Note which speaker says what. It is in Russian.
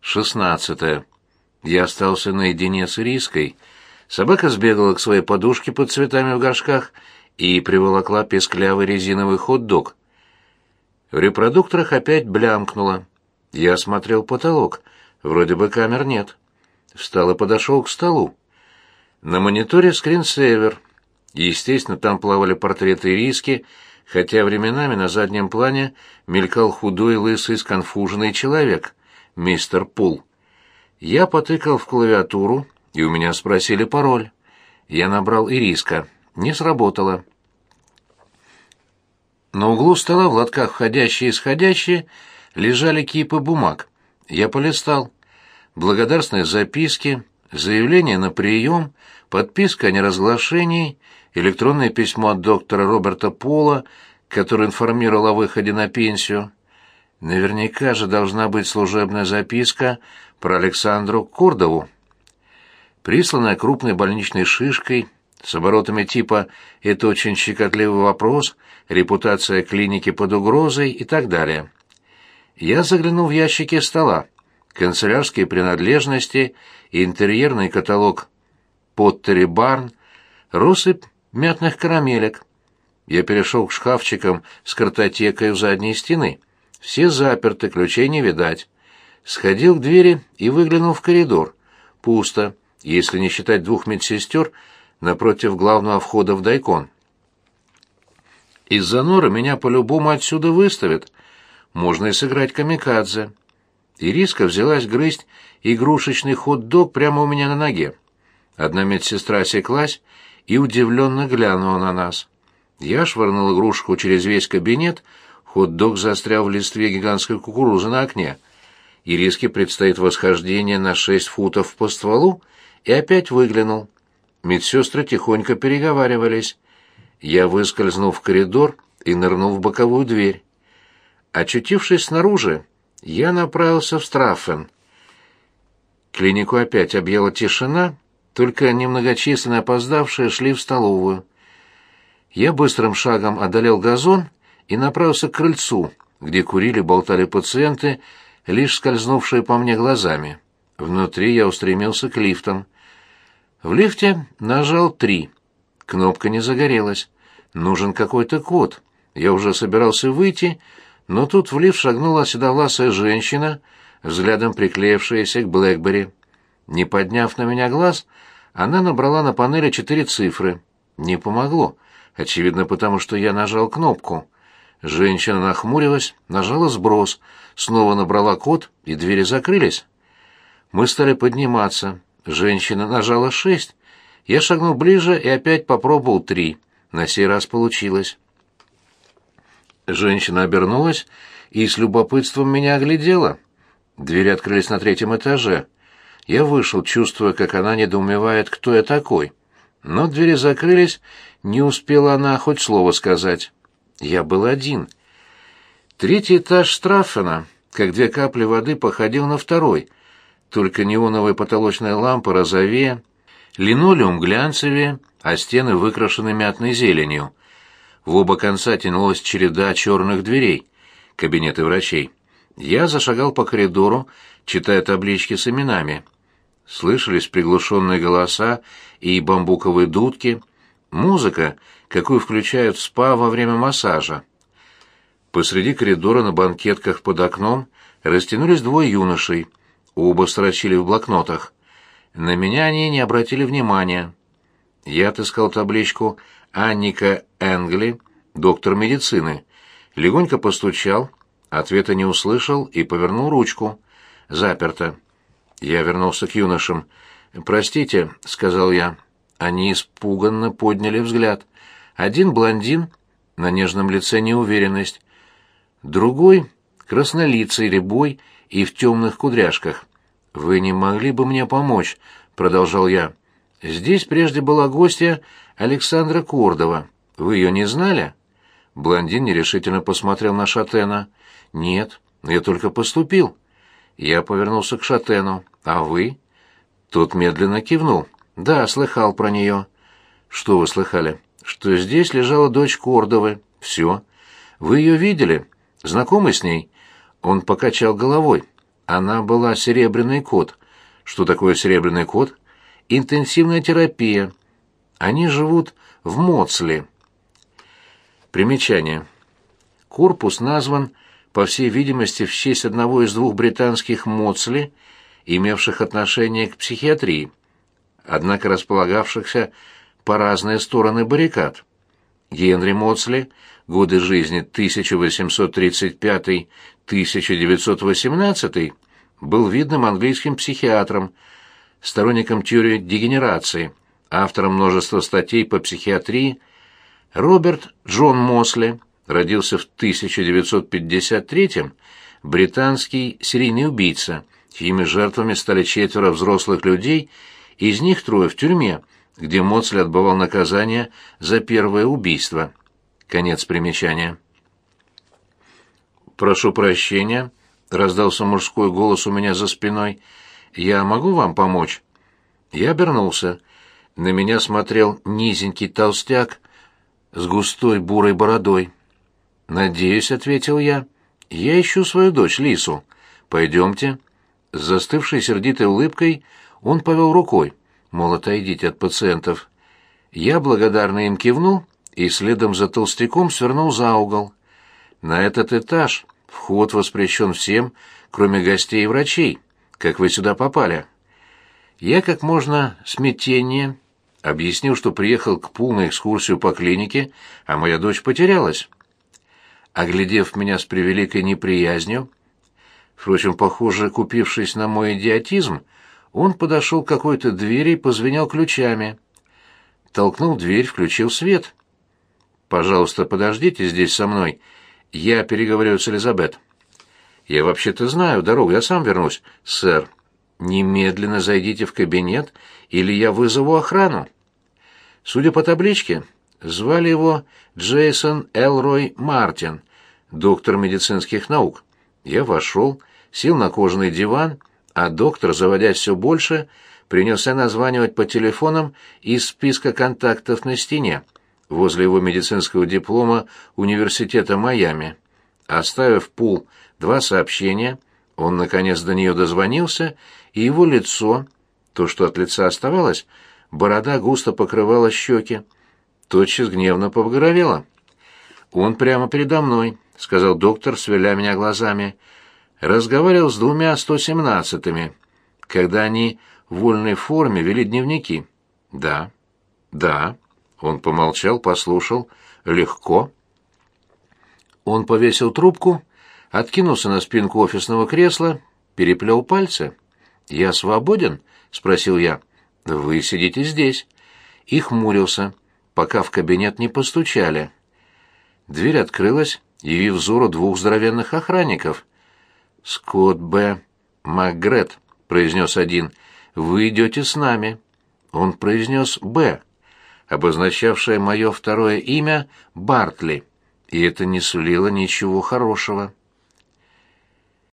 Speaker 1: 16. Я остался наедине с Ириской. Собака сбегала к своей подушке под цветами в горшках и приволокла песклявый резиновый хот-дог. В репродукторах опять блямкнуло. Я осмотрел потолок. Вроде бы камер нет. Встал и подошел к столу. На мониторе скринсейвер. Естественно, там плавали портреты Ириски, хотя временами на заднем плане мелькал худой, лысый, сконфуженный человек, мистер Пул. Я потыкал в клавиатуру, и у меня спросили пароль. Я набрал Ириска. Не сработало. На углу стола в лотках входящие и исходящие лежали кипы бумаг. Я полистал. Благодарственные записки, заявление на прием, подписка о неразглашении, электронное письмо от доктора Роберта Пола, который информировал о выходе на пенсию. Наверняка же должна быть служебная записка про Александру Кордову. Присланная крупной больничной шишкой, с оборотами типа «это очень щекотливый вопрос», «репутация клиники под угрозой» и так далее. Я заглянул в ящики стола, канцелярские принадлежности, интерьерный каталог «Поттери Барн», россыпь мятных карамелек. Я перешел к шкафчикам с картотекой у задней стены. Все заперты, ключей не видать. Сходил к двери и выглянул в коридор. Пусто, если не считать двух медсестер напротив главного входа в дайкон. Из-за нора меня по-любому отсюда выставят. Можно и сыграть камикадзе. Ириска взялась грызть игрушечный хот-дог прямо у меня на ноге. Одна медсестра осеклась и удивленно глянула на нас. Я швырнул игрушку через весь кабинет, хот-дог застрял в листве гигантской кукурузы на окне. Ириске предстоит восхождение на шесть футов по стволу, и опять выглянул. Медсестры тихонько переговаривались. Я выскользнул в коридор и нырнул в боковую дверь. Очутившись снаружи, я направился в Страффен. Клинику опять объяла тишина, только немногочисленно опоздавшие шли в столовую. Я быстрым шагом одолел газон и направился к крыльцу, где курили, болтали пациенты, лишь скользнувшие по мне глазами. Внутри я устремился к лифтам. В лифте нажал три. Кнопка не загорелась. Нужен какой-то код. Я уже собирался выйти, но тут в лифт шагнула седовласая женщина, взглядом приклеившаяся к Блэкбери. Не подняв на меня глаз, она набрала на панели четыре цифры. Не помогло. Очевидно, потому что я нажал кнопку. Женщина нахмурилась, нажала сброс, снова набрала код, и двери закрылись. Мы стали подниматься. Женщина нажала шесть. Я шагнул ближе и опять попробовал три. На сей раз получилось. Женщина обернулась и с любопытством меня оглядела. Двери открылись на третьем этаже. Я вышел, чувствуя, как она недоумевает, кто я такой. Но двери закрылись, не успела она хоть слово сказать. Я был один. Третий этаж Страффена, как две капли воды, походил на второй — только неоновая потолочная лампа розовее, линолеум глянцевее, а стены выкрашены мятной зеленью. В оба конца тянулась череда черных дверей, кабинеты врачей. Я зашагал по коридору, читая таблички с именами. Слышались приглушенные голоса и бамбуковые дудки, музыка, какую включают в спа во время массажа. Посреди коридора на банкетках под окном растянулись двое юношей — Оба строчили в блокнотах. На меня они не обратили внимания. Я отыскал табличку «Анника Энгли, доктор медицины». Легонько постучал, ответа не услышал и повернул ручку. Заперто. Я вернулся к юношам. «Простите», — сказал я. Они испуганно подняли взгляд. Один блондин, на нежном лице неуверенность. Другой — краснолицый, рябой и в темных кудряшках. «Вы не могли бы мне помочь?» — продолжал я. «Здесь прежде была гостья Александра Кордова. Вы ее не знали?» Блондин нерешительно посмотрел на Шатена. «Нет, я только поступил». Я повернулся к Шатену. «А вы?» Тот медленно кивнул. «Да, слыхал про нее». «Что вы слыхали?» «Что здесь лежала дочь Кордовы. Все. Вы ее видели? Знакомы с ней?» Он покачал головой. Она была серебряный кот. Что такое серебряный кот? Интенсивная терапия. Они живут в Моцли. Примечание. Корпус назван, по всей видимости, в честь одного из двух британских Моцли, имевших отношение к психиатрии, однако располагавшихся по разные стороны баррикад. Генри Моцли, годы жизни 1835-1918, был видным английским психиатром, сторонником теории дегенерации, автором множества статей по психиатрии. Роберт Джон Мосли родился в 1953 британский серийный убийца, чьими жертвами стали четверо взрослых людей, из них трое в тюрьме – где Моцли отбывал наказание за первое убийство. Конец примечания. «Прошу прощения», — раздался мужской голос у меня за спиной. «Я могу вам помочь?» Я обернулся. На меня смотрел низенький толстяк с густой бурой бородой. «Надеюсь», — ответил я. «Я ищу свою дочь Лису. Пойдемте». С застывшей сердитой улыбкой он повел рукой мол, отойдите от пациентов. Я благодарно им кивнул и следом за толстяком свернул за угол. На этот этаж вход воспрещен всем, кроме гостей и врачей. Как вы сюда попали? Я как можно смятение объяснил, что приехал к Пул на экскурсию по клинике, а моя дочь потерялась. Оглядев меня с превеликой неприязнью, впрочем, похоже, купившись на мой идиотизм, он подошел к какой-то двери и позвенел ключами. Толкнул дверь, включил свет. «Пожалуйста, подождите здесь со мной. Я переговорю с Элизабет». «Я вообще-то знаю дорогу, я сам вернусь, сэр. Немедленно зайдите в кабинет, или я вызову охрану». Судя по табличке, звали его Джейсон Элрой Мартин, доктор медицинских наук. Я вошел, сел на кожаный диван а доктор, заводясь все больше, принялся названивать по телефонам из списка контактов на стене возле его медицинского диплома Университета Майами. Оставив Пул два сообщения, он, наконец, до нее дозвонился, и его лицо, то, что от лица оставалось, борода густо покрывала щеки, тотчас гневно побагровела. «Он прямо передо мной», — сказал доктор, свеля меня глазами разговаривал с двумя 117-ми, когда они в вольной форме вели дневники. Да, да, он помолчал, послушал. Легко. Он повесил трубку, откинулся на спинку офисного кресла, переплел пальцы. «Я свободен?» — спросил я. «Вы сидите здесь». И хмурился, пока в кабинет не постучали. Дверь открылась, явив взору двух здоровенных охранников. «Скотт Б. Макгрет», — произнес один, — «вы идете с нами». Он произнес «Б», обозначавшее мое второе имя Бартли, и это не сулило ничего хорошего.